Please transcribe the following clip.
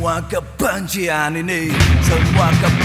someone can punch you and knee, someone can.